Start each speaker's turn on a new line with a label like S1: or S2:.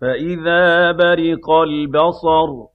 S1: فَإِذَا بَرِقَ الْبَصَرُ